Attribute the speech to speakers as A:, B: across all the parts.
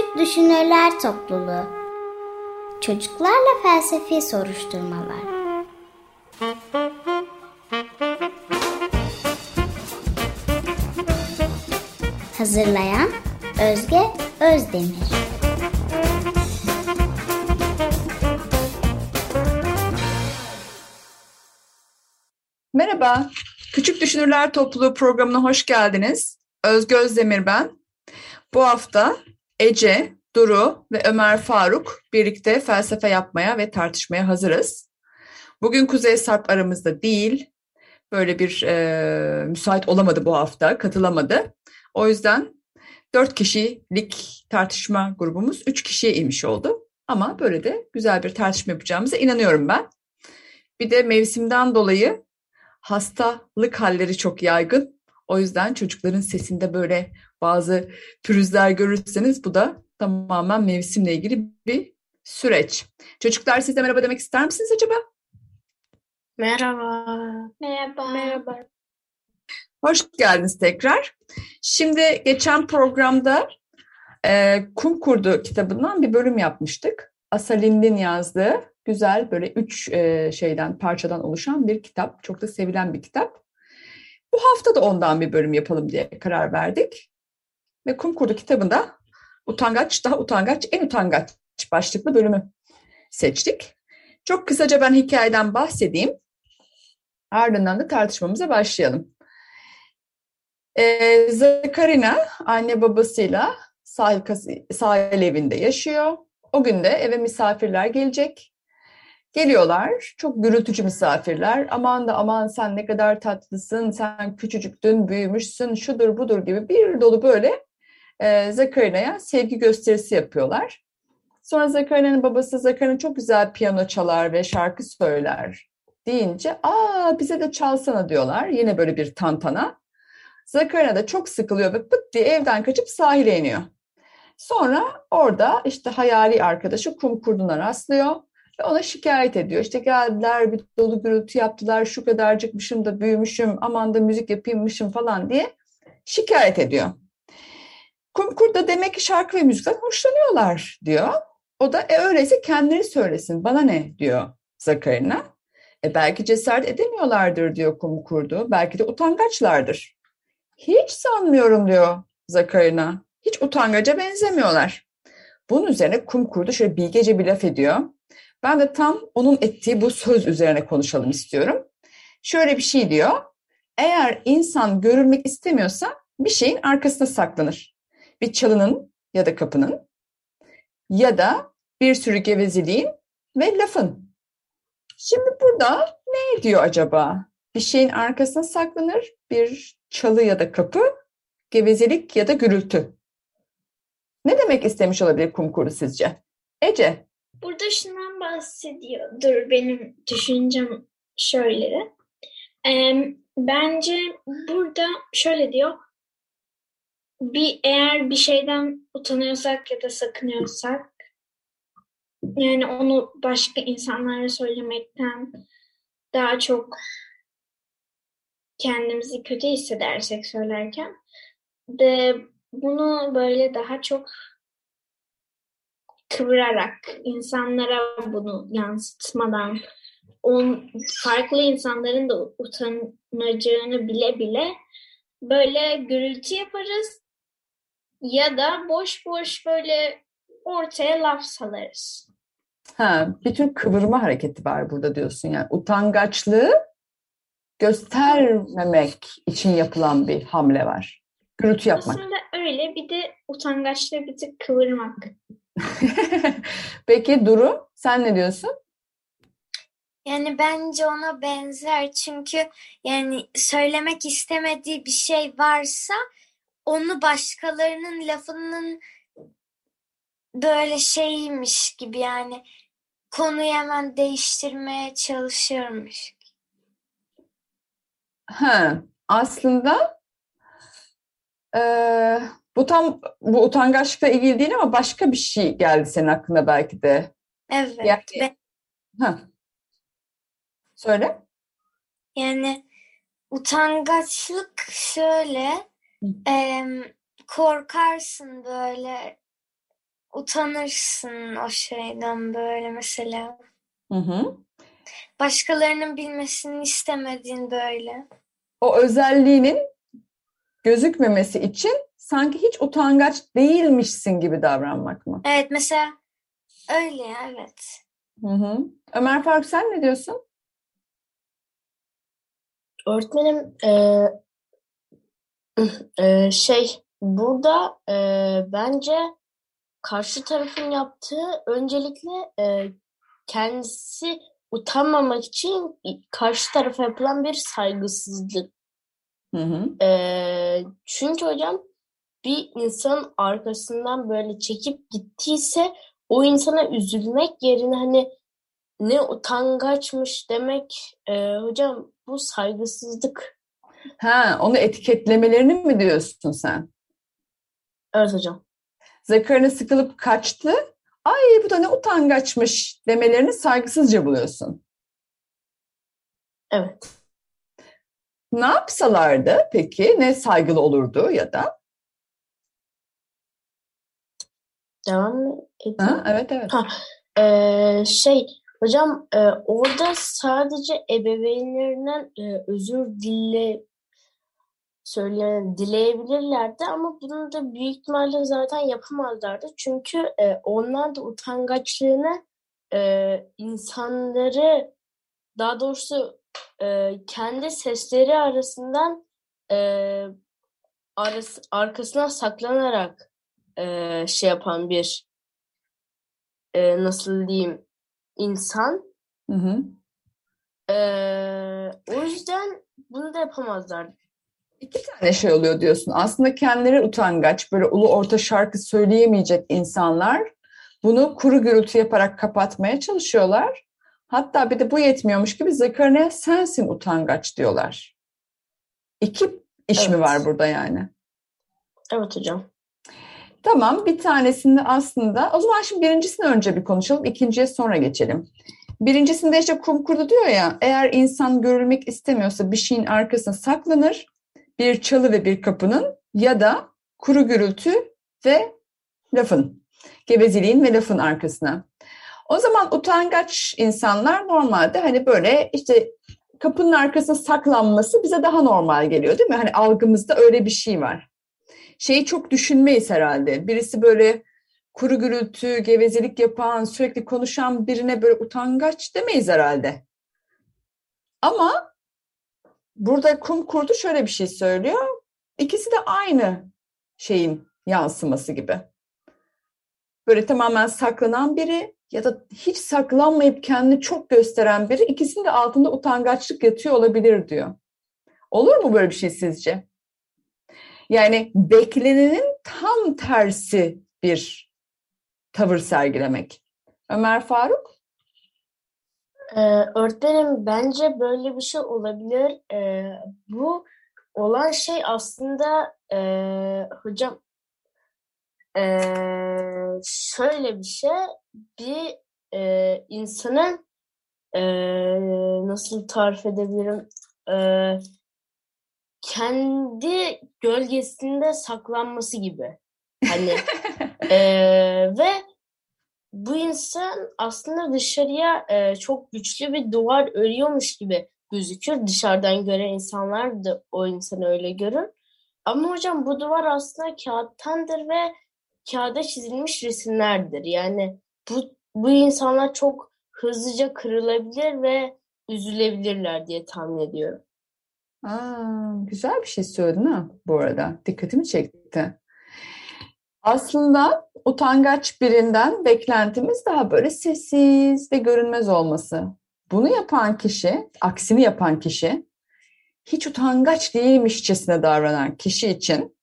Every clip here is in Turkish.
A: Küçük Düşünürler Topluluğu Çocuklarla Felsefi Soruşturmalar Hazırlayan Özge Özdemir
B: Merhaba, Küçük Düşünürler Topluluğu programına hoş geldiniz. Özge Özdemir ben. Bu hafta Ece, Duru ve Ömer Faruk birlikte felsefe yapmaya ve tartışmaya hazırız. Bugün Kuzey Sarp aramızda değil. Böyle bir e, müsait olamadı bu hafta, katılamadı. O yüzden dört kişilik tartışma grubumuz üç kişiye inmiş oldu. Ama böyle de güzel bir tartışma yapacağımıza inanıyorum ben. Bir de mevsimden dolayı hastalık halleri çok yaygın. O yüzden çocukların sesinde böyle bazı pürüzler görürseniz bu da tamamen mevsimle ilgili bir süreç. Çocuklar siz de merhaba demek ister misiniz acaba?
C: Merhaba.
D: Merhaba.
C: Merhaba.
B: Hoş geldiniz tekrar. Şimdi geçen programda e, Kum Kurdu kitabından bir bölüm yapmıştık. Asalind'in yazdığı güzel böyle üç e, şeyden parçadan oluşan bir kitap. Çok da sevilen bir kitap. Bu hafta da ondan bir bölüm yapalım diye karar verdik. Ve Kum Kurdu kitabında utangaç, daha utangaç, en utangaç başlıklı bölümü seçtik. Çok kısaca ben hikayeden bahsedeyim. Ardından da tartışmamıza başlayalım. Ee, Zakarina anne babasıyla sahil, sahil evinde yaşıyor. O gün de eve misafirler gelecek. Geliyorlar, çok gürültücü misafirler. Aman da aman sen ne kadar tatlısın, sen küçücüktün, büyümüşsün, şudur budur gibi bir dolu böyle e, Zakarina'ya sevgi gösterisi yapıyorlar. Sonra Zakarina'nın babası Zakarina çok güzel piyano çalar ve şarkı söyler deyince aa bize de çalsana diyorlar. Yine böyle bir tantana. Zakarina da çok sıkılıyor ve pıt diye evden kaçıp sahile iniyor. Sonra orada işte hayali arkadaşı kum kurduna rastlıyor ve ona şikayet ediyor. İşte geldiler bir dolu gürültü yaptılar şu kadarcıkmışım da büyümüşüm aman da müzik yapayımmışım falan diye şikayet ediyor. Kumkur da demek ki şarkı ve müzikten hoşlanıyorlar diyor. O da e öyleyse kendileri söylesin bana ne diyor Zakarina. E belki cesaret edemiyorlardır diyor Kumkurdu. Belki de utangaçlardır. Hiç sanmıyorum diyor Zakarina. Hiç utangaca benzemiyorlar. Bunun üzerine Kumkurdu şöyle bilgece bir laf ediyor. Ben de tam onun ettiği bu söz üzerine konuşalım istiyorum. Şöyle bir şey diyor. Eğer insan görülmek istemiyorsa bir şeyin arkasına saklanır bir çalının ya da kapının ya da bir sürü gevezeliğin ve lafın. Şimdi burada ne diyor acaba? Bir şeyin arkasına saklanır bir çalı ya da kapı, gevezelik ya da gürültü. Ne demek istemiş olabilir kumkuru sizce? Ece.
D: Burada şundan bahsediyor. Dur benim düşüncem şöyle. Ee, bence burada şöyle diyor bir eğer bir şeyden utanıyorsak ya da sakınıyorsak yani onu başka insanlara söylemekten daha çok kendimizi kötü hissedersek söylerken de bunu böyle daha çok kıvırarak insanlara bunu yansıtmadan on, farklı insanların da utanacağını bile bile böyle gürültü yaparız ya da boş boş böyle ortaya laf salarız.
B: Ha, bir tür kıvırma hareketi var burada diyorsun yani utangaçlığı göstermemek için yapılan bir hamle var. Gürültü yapmak.
D: Aslında öyle bir de utangaçlığı bir tık kıvırmak.
B: Peki Duru sen ne diyorsun?
C: Yani bence ona benzer çünkü yani söylemek istemediği bir şey varsa onu başkalarının lafının böyle şeymiş gibi yani konuyu hemen değiştirmeye çalışıyormuş.
B: Ha, aslında e, bu tam bu utangaçlıkla ilgili değil ama başka bir şey geldi senin aklına belki de.
C: Evet.
B: Yani,
C: ben,
B: ha. Söyle.
C: Yani utangaçlık şöyle e, korkarsın böyle utanırsın o şeyden böyle mesela.
B: Hı hı.
C: Başkalarının bilmesini istemediğin böyle.
B: O özelliğinin gözükmemesi için sanki hiç utangaç değilmişsin gibi davranmak mı?
C: Evet mesela öyle ya evet.
B: Hı hı. Ömer Faruk sen ne diyorsun?
E: Öğretmenim eee, şey burada eee, bence karşı tarafın yaptığı öncelikle eee, kendisi utanmamak için karşı tarafa yapılan bir saygısızlık.
B: Hı hı.
E: Eee, çünkü hocam bir insanın arkasından böyle çekip gittiyse o insana üzülmek yerine hani ne utangaçmış demek eee, hocam bu saygısızlık.
B: Ha, onu etiketlemelerini mi diyorsun sen?
E: Evet hocam.
B: Zakarına sıkılıp kaçtı. Ay bu da ne utangaçmış demelerini saygısızca buluyorsun.
E: Evet.
B: Ne yapsalardı peki? Ne saygılı olurdu ya da?
E: Devam mı edeyim?
B: Ha, evet evet.
E: Ha, eee, şey hocam eee, orada sadece ebeveynlerinden eee, özür dile söyle dileyebilirlerdi ama bunu da büyük ihtimalle zaten yapamazlardı. Çünkü eee, onlar da utangaçlığını eee, insanları daha doğrusu eee, kendi sesleri arasından eee, arası, arkasına saklanarak eee, şey yapan bir eee, nasıl diyeyim insan.
B: Hı hı.
E: Eee, o yüzden bunu da yapamazlar.
B: İki tane şey oluyor diyorsun. Aslında kendileri utangaç, böyle ulu orta şarkı söyleyemeyecek insanlar bunu kuru gürültü yaparak kapatmaya çalışıyorlar. Hatta bir de bu yetmiyormuş gibi Zekeriya sensin utangaç diyorlar. İki iş mi
E: Evet.
B: var burada yani?
E: Evet hocam.
B: Tamam bir tanesinde aslında o zaman şimdi birincisini önce bir konuşalım ikinciye sonra geçelim. Birincisinde işte kum kurdu diyor ya eğer insan görülmek istemiyorsa bir şeyin arkasına saklanır bir çalı ve bir kapının ya da kuru gürültü ve lafın gevezeliğin ve lafın arkasına. O zaman utangaç insanlar normalde hani böyle işte kapının arkasına saklanması bize daha normal geliyor değil mi? Hani algımızda öyle bir şey var şeyi çok düşünmeyiz herhalde. Birisi böyle kuru gürültü, gevezelik yapan, sürekli konuşan birine böyle utangaç demeyiz herhalde. Ama burada kum kurdu şöyle bir şey söylüyor. İkisi de aynı şeyin yansıması gibi. Böyle tamamen saklanan biri ya da hiç saklanmayıp kendini çok gösteren biri ikisinin de altında utangaçlık yatıyor olabilir diyor. Olur mu böyle bir şey sizce? Yani beklenenin tam tersi bir tavır sergilemek. Ömer Faruk?
E: Ee, öğretmenim bence böyle bir şey olabilir. Ee, bu olan şey aslında ee, hocam ee, şöyle bir şey bir ee, insanın ee, nasıl tarif edebilirim Ee, kendi gölgesinde saklanması gibi. Hani ee, ve bu insan aslında dışarıya e, çok güçlü bir duvar örüyormuş gibi gözükür. Dışarıdan gören insanlar da o insanı öyle görür. Ama hocam bu duvar aslında kağıttandır ve kağıda çizilmiş resimlerdir. Yani bu, bu insanlar çok hızlıca kırılabilir ve üzülebilirler diye tahmin ediyorum.
B: Aa, güzel bir şey söyledin ha bu arada. Dikkatimi çekti. Aslında utangaç birinden beklentimiz daha böyle sessiz ve görünmez olması. Bunu yapan kişi, aksini yapan kişi, hiç utangaç değilmişçesine davranan kişi için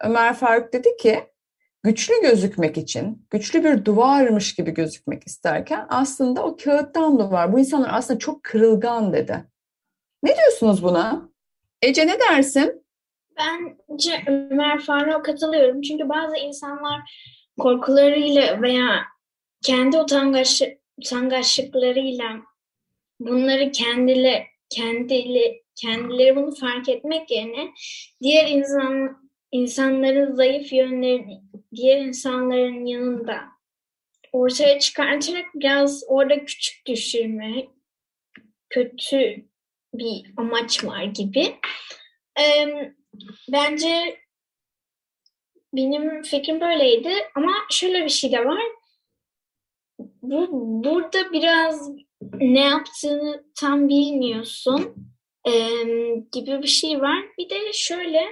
B: Ömer Faruk dedi ki güçlü gözükmek için, güçlü bir duvarmış gibi gözükmek isterken aslında o kağıttan duvar. Bu insanlar aslında çok kırılgan dedi. Ne diyorsunuz buna? Ece ne dersin?
D: Bence Ömer Faruk'a katılıyorum. Çünkü bazı insanlar korkularıyla veya kendi utangaç, utangaçlıklarıyla bunları kendile, kendili, kendileri bunu fark etmek yerine diğer insan insanların zayıf yönlerini diğer insanların yanında ortaya çıkartarak biraz orada küçük düşürme, kötü bir amaç var gibi. Ee, bence benim fikrim böyleydi ama şöyle bir şey de var. Bu burada biraz ne yaptığını tam bilmiyorsun ee, gibi bir şey var. Bir de şöyle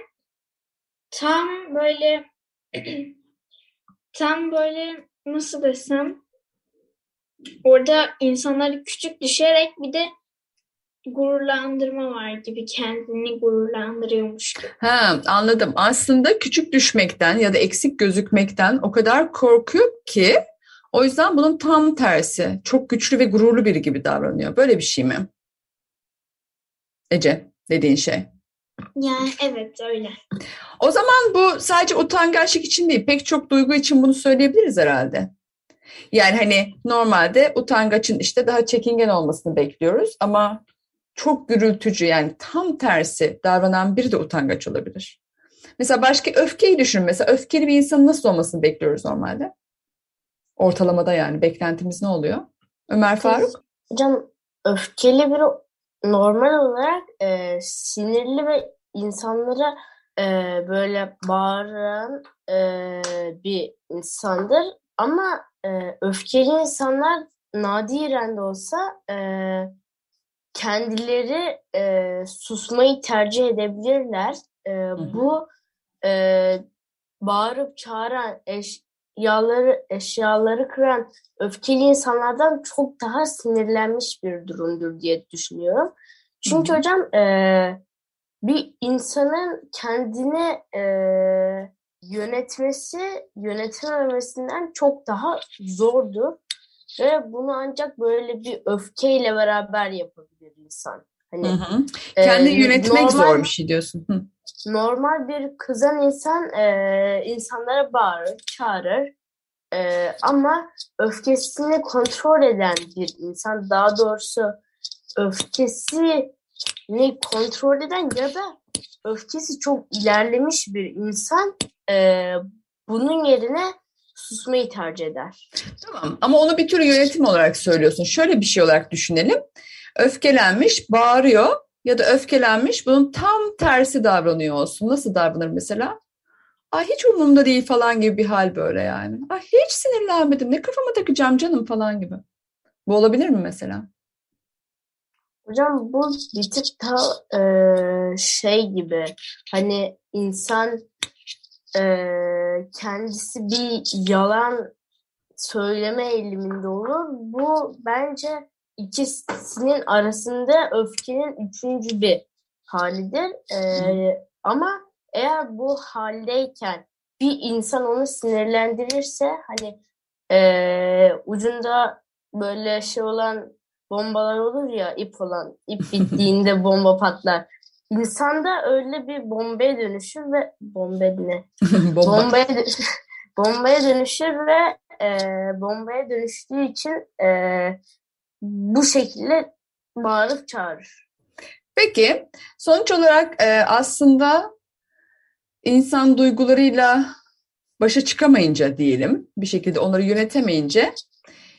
D: tam böyle tam böyle nasıl desem orada insanları küçük düşerek bir de gururlandırma var gibi kendini gururlandırıyormuş gibi.
B: Ha, anladım. Aslında küçük düşmekten ya da eksik gözükmekten o kadar korkuyor ki o yüzden bunun tam tersi. Çok güçlü ve gururlu biri gibi davranıyor. Böyle bir şey mi? Ece dediğin şey.
D: Yani evet öyle.
B: O zaman bu sadece utangaçlık için değil, pek çok duygu için bunu söyleyebiliriz herhalde. Yani hani normalde utangaçın işte daha çekingen olmasını bekliyoruz ama çok gürültücü yani tam tersi davranan biri de utangaç olabilir. Mesela başka öfkeyi düşün. Mesela öfkeli bir insanın nasıl olmasını bekliyoruz normalde? Ortalamada yani beklentimiz ne oluyor? Ömer Faruk?
E: Hocam öfkeli biri normal olarak e, sinirli ve insanlara e, böyle bağıran e, bir insandır. Ama e, öfkeli insanlar nadiren de olsa e, kendileri e, susmayı tercih edebilirler. E, bu e, bağırıp çağıran eşyaları eşyaları kıran öfkeli insanlardan çok daha sinirlenmiş bir durumdur diye düşünüyorum. Çünkü hı hı. hocam e, bir insanın kendini e, yönetmesi yönetememesinden çok daha zordur. Ve bunu ancak böyle bir öfkeyle beraber yapabilir insan.
B: Hani, hı hı. Kendi e, yönetmek normal, zor bir şey diyorsun. Hı.
E: Normal bir kızan insan e, insanlara bağırır, çağırır. E, ama öfkesini kontrol eden bir insan, daha doğrusu öfkesini kontrol eden ya da öfkesi çok ilerlemiş bir insan e, bunun yerine susmayı tercih eder.
B: Tamam ama onu bir tür yönetim olarak söylüyorsun. Şöyle bir şey olarak düşünelim. Öfkelenmiş, bağırıyor ya da öfkelenmiş bunun tam tersi davranıyor olsun. Nasıl davranır mesela? Ay hiç umurumda değil falan gibi bir hal böyle yani. Ay hiç sinirlenmedim. Ne kafama takacağım canım falan gibi. Bu olabilir mi mesela?
E: Hocam bu bir tık daha e, şey gibi hani insan e, kendisi bir yalan söyleme eğiliminde olur. Bu bence ikisinin arasında öfkenin üçüncü bir halidir. E, ama eğer bu haldeyken bir insan onu sinirlendirirse hani e, ucunda böyle şey olan bombalar olur ya ip olan ip bittiğinde bomba patlar. İnsanda öyle bir bombaya dönüşür ve bomba ne? Bomba. bombaya, bombaya dönüşür ve e, bombaya dönüştüğü için e, bu şekilde bağırıp çağırır.
B: Peki sonuç olarak e, aslında insan duygularıyla başa çıkamayınca diyelim bir şekilde onları yönetemeyince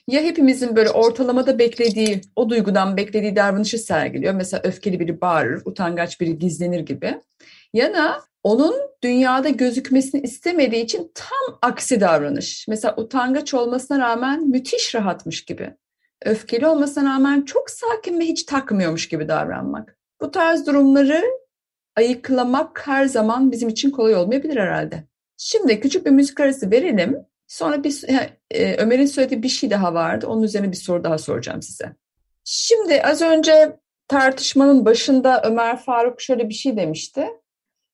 B: ya hepimizin böyle ortalamada beklediği, o duygudan beklediği davranışı sergiliyor. Mesela öfkeli biri bağırır, utangaç biri gizlenir gibi. Ya da onun dünyada gözükmesini istemediği için tam aksi davranış. Mesela utangaç olmasına rağmen müthiş rahatmış gibi. Öfkeli olmasına rağmen çok sakin ve hiç takmıyormuş gibi davranmak. Bu tarz durumları ayıklamak her zaman bizim için kolay olmayabilir herhalde. Şimdi küçük bir müzik arası verelim. Sonra bir e, Ömer'in söylediği bir şey daha vardı. Onun üzerine bir soru daha soracağım size. Şimdi az önce tartışmanın başında Ömer Faruk şöyle bir şey demişti.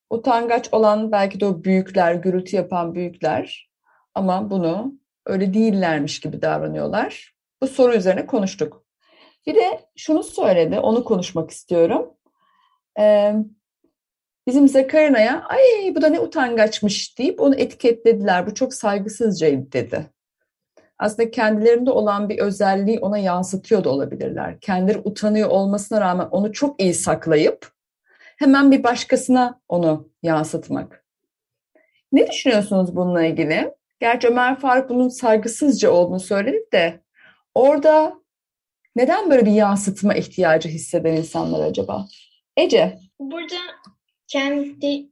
B: Utangaç olan belki de o büyükler, gürültü yapan büyükler ama bunu öyle değillermiş gibi davranıyorlar. Bu soru üzerine konuştuk. Bir de şunu söyledi, onu konuşmak istiyorum. Ee, Bizim Zakarina'ya ay bu da ne utangaçmış deyip onu etiketlediler. Bu çok saygısızcaydı dedi. Aslında kendilerinde olan bir özelliği ona yansıtıyor da olabilirler. Kendileri utanıyor olmasına rağmen onu çok iyi saklayıp hemen bir başkasına onu yansıtmak. Ne düşünüyorsunuz bununla ilgili? Gerçi Ömer Faruk bunun saygısızca olduğunu söyledi de orada neden böyle bir yansıtma ihtiyacı hisseden insanlar acaba? Ece.
D: Burada kendi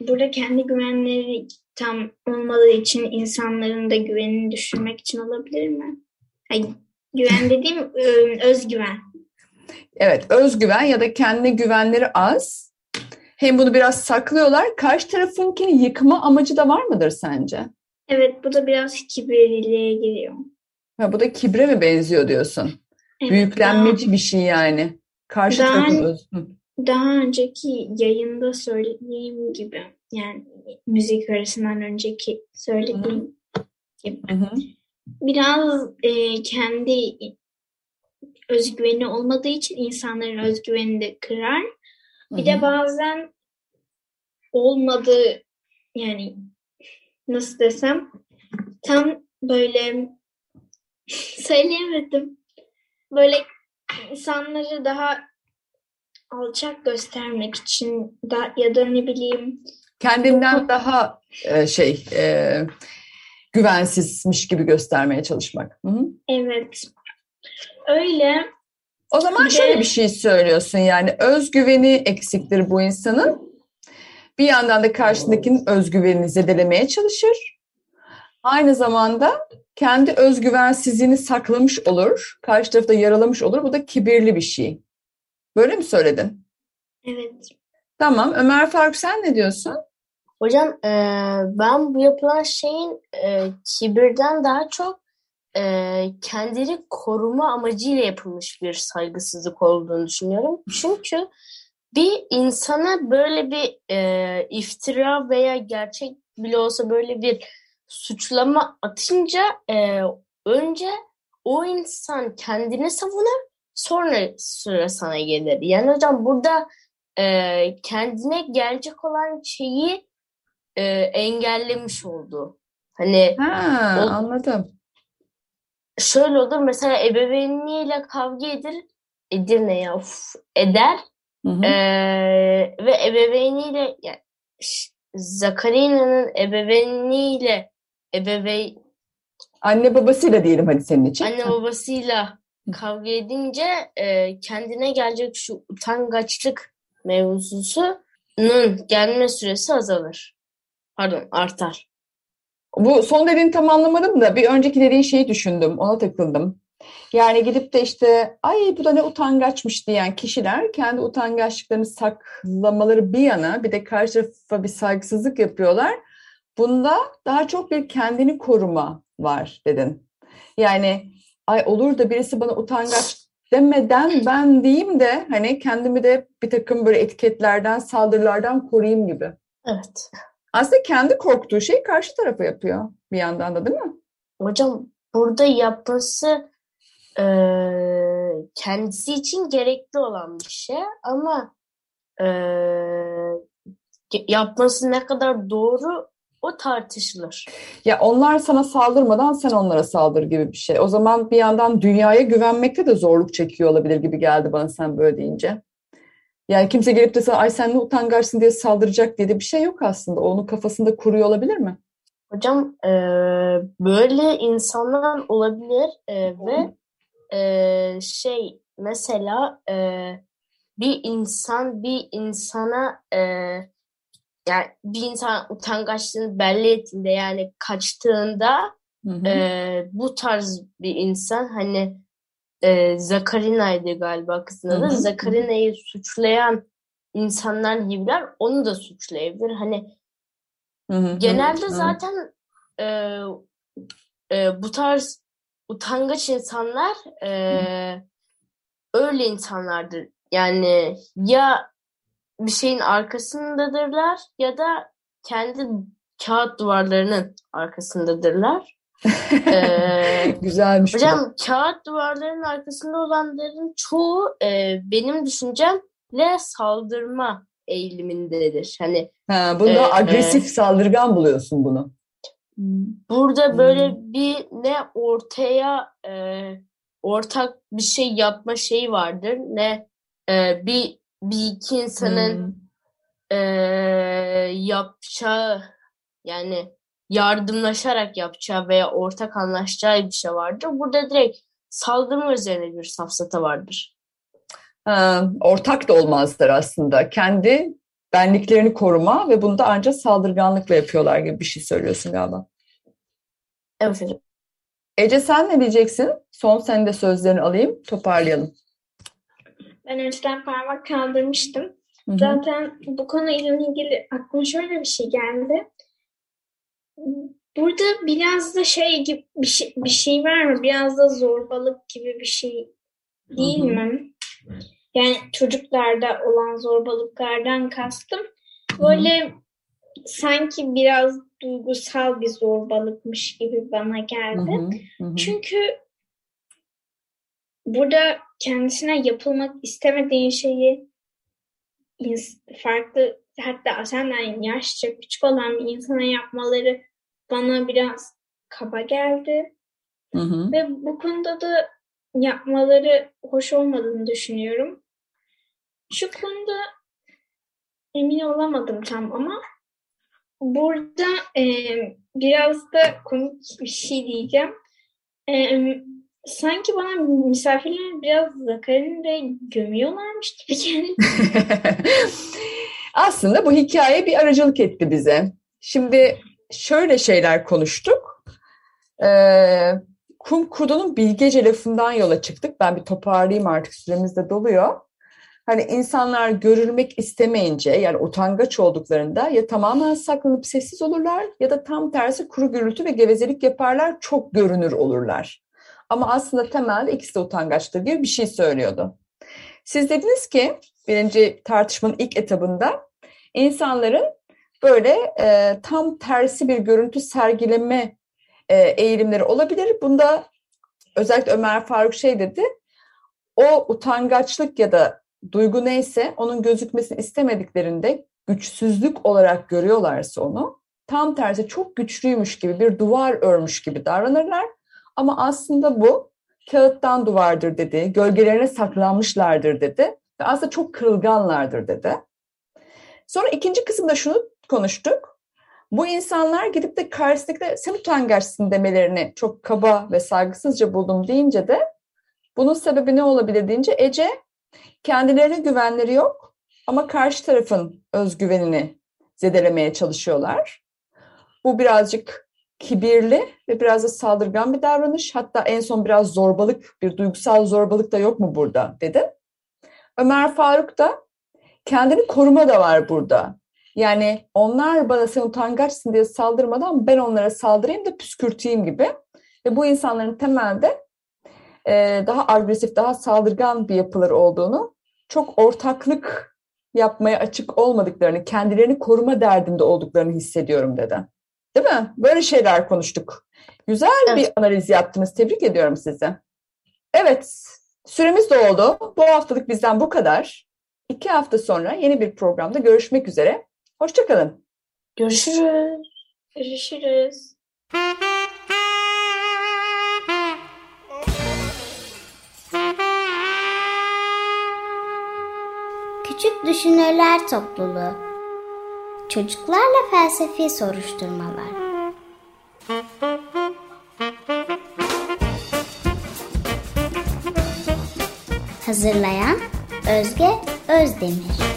D: burada kendi güvenleri tam olmadığı için insanların da güvenini düşürmek için olabilir mi? Hayır, güven dediğim özgüven.
B: Evet, özgüven ya da kendine güvenleri az. Hem bunu biraz saklıyorlar. Karşı tarafınkini yıkma amacı da var mıdır sence?
D: Evet bu da biraz kibirliliğe giriyor.
B: Ha, bu da kibre mi benziyor diyorsun?
D: Evet,
B: Büyüklenmeci bir şey yani. Karşı
D: Daha-
B: tarafın öz...
D: Daha, önceki yayında söylediğim gibi yani müzik arasından önceki söylediğim gibi biraz e, kendi özgüveni olmadığı için insanların özgüvenini de kırar. Bir de bazen olmadığı yani nasıl desem tam böyle söyleyemedim. Böyle insanları daha alçak göstermek için da ya da ne bileyim
B: Kendinden daha e, şey e, güvensizmiş gibi göstermeye çalışmak. Hı hı.
D: evet öyle
B: O zaman
D: de-
B: şöyle bir şey söylüyorsun yani özgüveni eksiktir bu insanın. Bir yandan da karşındakinin özgüvenini zedelemeye çalışır. Aynı zamanda kendi özgüvensizliğini saklamış olur. Karşı tarafta yaralamış olur. Bu da kibirli bir şey. Böyle mi söyledin?
D: evet
B: Tamam. Ömer Faruk sen ne diyorsun?
E: Hocam eee, ben bu yapılan şeyin eee, kibirden daha çok eee, kendini koruma amacıyla yapılmış bir saygısızlık olduğunu düşünüyorum. Çünkü bir insana böyle bir eee, iftira veya gerçek bile olsa böyle bir suçlama atınca eee, önce o insan kendini savunur sonra sıra sana gelir. Yani hocam burada eee, kendine gelecek olan şeyi e, engellemiş oldu. Hani
B: Ha,
E: O-
B: anladım.
E: şöyle olur mesela ebeveynliğiyle kavga edir, edir ne ya uf, eder
B: Hı hı.
E: E, ve ebeveyniyle yani, Zakarina'nın ebeveynliğiyle ebeveyn
B: Anne babasıyla diyelim hadi senin için.
E: anne babasıyla kavga edince e, kendine gelecek şu utangaçlık mevzusunun gelme süresi azalır. Pardon artar.
B: Bu son dediğini tam anlamadım da bir önceki dediğin şeyi düşündüm. Ona takıldım. Yani gidip de işte ay bu da ne utangaçmış diyen kişiler kendi utangaçlıklarını saklamaları bir yana bir de karşı tarafa bir saygısızlık yapıyorlar. Bunda daha çok bir kendini koruma var dedin. Yani ay olur da birisi bana utangaç demeden ben diyeyim de hani kendimi de bir takım böyle etiketlerden, saldırılardan koruyayım gibi.
E: Evet.
B: Aslında kendi korktuğu şeyi karşı tarafa yapıyor bir yandan da değil mi?
E: Hocam burada yapması eee, kendisi için gerekli olan bir şey ama ge- yapması ne kadar doğru o tartışılır.
B: Ya onlar sana saldırmadan sen onlara saldır gibi bir şey. O zaman bir yandan dünyaya güvenmekte de zorluk çekiyor olabilir gibi geldi bana sen böyle deyince. Yani kimse gelip de sana ay sen ne utangaçsın diye saldıracak diye de bir şey yok aslında. Onun kafasında kuruyor olabilir mi?
E: Hocam eee, böyle insanlar olabilir eee, ve eee, şey mesela eee, bir insan bir insana eee, yani bir insan utangaçlığını belli ettiğinde yani kaçtığında
B: Hı hı.
E: Ee, bu tarz bir insan hani e, Zakarina'ydı galiba kızın adı. Zakarina'yı suçlayan insanlar gibiler onu da suçlayabilir. Hani
B: Hı hı hı.
E: genelde
B: Hı.
E: zaten e, e, bu tarz utangaç insanlar e, öyle insanlardır. Yani ya bir şeyin arkasındadırlar ya da kendi kağıt duvarlarının arkasındadırlar. Ee,
B: Güzelmiş bu.
E: Hocam kağıt duvarların arkasında olanların çoğu e, benim düşüncemle saldırma eğilimindedir. Hani
B: Ha, bunda
E: Ee,
B: agresif saldırgan buluyorsun bunu.
E: burada böyle
B: Hmm.
E: bir ne ortaya e, ortak bir şey yapma şeyi vardır ne e, bir bir iki insanın
B: Hmm.
E: e, yapacağı yani yardımlaşarak yapacağı veya ortak anlaşacağı bir şey vardır. Burada direkt saldırma üzerine bir safsata vardır.
B: Ha, ortak da olmazlar aslında. Kendi benliklerini koruma ve bunu da ancak saldırganlıkla yapıyorlar gibi bir şey söylüyorsun galiba.
E: Evet hocam.
B: Ece sen ne diyeceksin? Son sen de sözlerini alayım, toparlayalım.
D: Ben önceden parmak kaldırmıştım.
B: Hı hı.
D: Zaten bu konuyla ilgili aklıma şöyle bir şey geldi. Burada biraz da şey gibi bir şey, bir şey var mı? Biraz da zorbalık gibi bir şey değil
B: Hı hı.
D: mi? Yani çocuklarda olan zorbalıklardan kastım. Böyle sanki biraz duygusal bir zorbalıkmış gibi bana geldi.
B: hı, hı hı.
D: Çünkü burada kendisine yapılmak istemediğin şeyi farklı hatta senden yaşça küçük olan bir insana yapmaları bana biraz kaba geldi.
B: Hı hı.
D: Ve bu konuda da yapmaları hoş olmadığını düşünüyorum. Şu konuda emin olamadım tam ama burada e, biraz da komik bir şey diyeceğim. E, sanki bana misafirler biraz Zakari'ni de gömüyorlarmış gibi geldi.
B: Aslında bu hikaye bir aracılık etti bize. Şimdi şöyle şeyler konuştuk. Ee, kum kurdunun bilgece lafından yola çıktık. Ben bir toparlayayım artık süremiz de doluyor. Hani insanlar görülmek istemeyince yani utangaç olduklarında ya tamamen saklanıp sessiz olurlar ya da tam tersi kuru gürültü ve gevezelik yaparlar çok görünür olurlar. Ama aslında temelde ikisi de utangaçtır gibi bir şey söylüyordu. Siz dediniz ki birinci tartışmanın ilk etabında insanların böyle e, tam tersi bir görüntü sergileme e, eğilimleri olabilir. Bunda özellikle Ömer Faruk şey dedi. O utangaçlık ya da duygu neyse onun gözükmesini istemediklerinde güçsüzlük olarak görüyorlarsa onu tam tersi çok güçlüymüş gibi bir duvar örmüş gibi davranırlar. Ama aslında bu kağıttan duvardır dedi, gölgelerine saklanmışlardır dedi ve aslında çok kırılganlardır dedi. Sonra ikinci kısımda şunu konuştuk. Bu insanlar gidip de karşısındakilere sen utangaçsın demelerini çok kaba ve saygısızca buldum deyince de bunun sebebi ne olabilir deyince Ece kendilerine güvenleri yok ama karşı tarafın özgüvenini zedelemeye çalışıyorlar. Bu birazcık kibirli ve biraz da saldırgan bir davranış. Hatta en son biraz zorbalık, bir duygusal zorbalık da yok mu burada dedi. Ömer Faruk da kendini koruma da var burada. Yani onlar bana sen utangaçsın diye saldırmadan ben onlara saldırayım da püskürteyim gibi. Ve bu insanların temelde e, daha agresif, daha saldırgan bir yapıları olduğunu, çok ortaklık yapmaya açık olmadıklarını, kendilerini koruma derdinde olduklarını hissediyorum dedi. Değil mi? Böyle şeyler konuştuk. Güzel
E: Evet.
B: bir analiz yaptınız. Tebrik ediyorum sizi. Evet, süremiz doldu. Bu haftalık bizden bu kadar. İki hafta sonra yeni bir programda görüşmek üzere. Hoşçakalın.
E: Görüşürüz.
D: Görüşürüz.
A: Küçük Düşünürler Topluluğu Çocuklarla Felsefi Soruşturmalar. Hazırlayan Özge Özdemir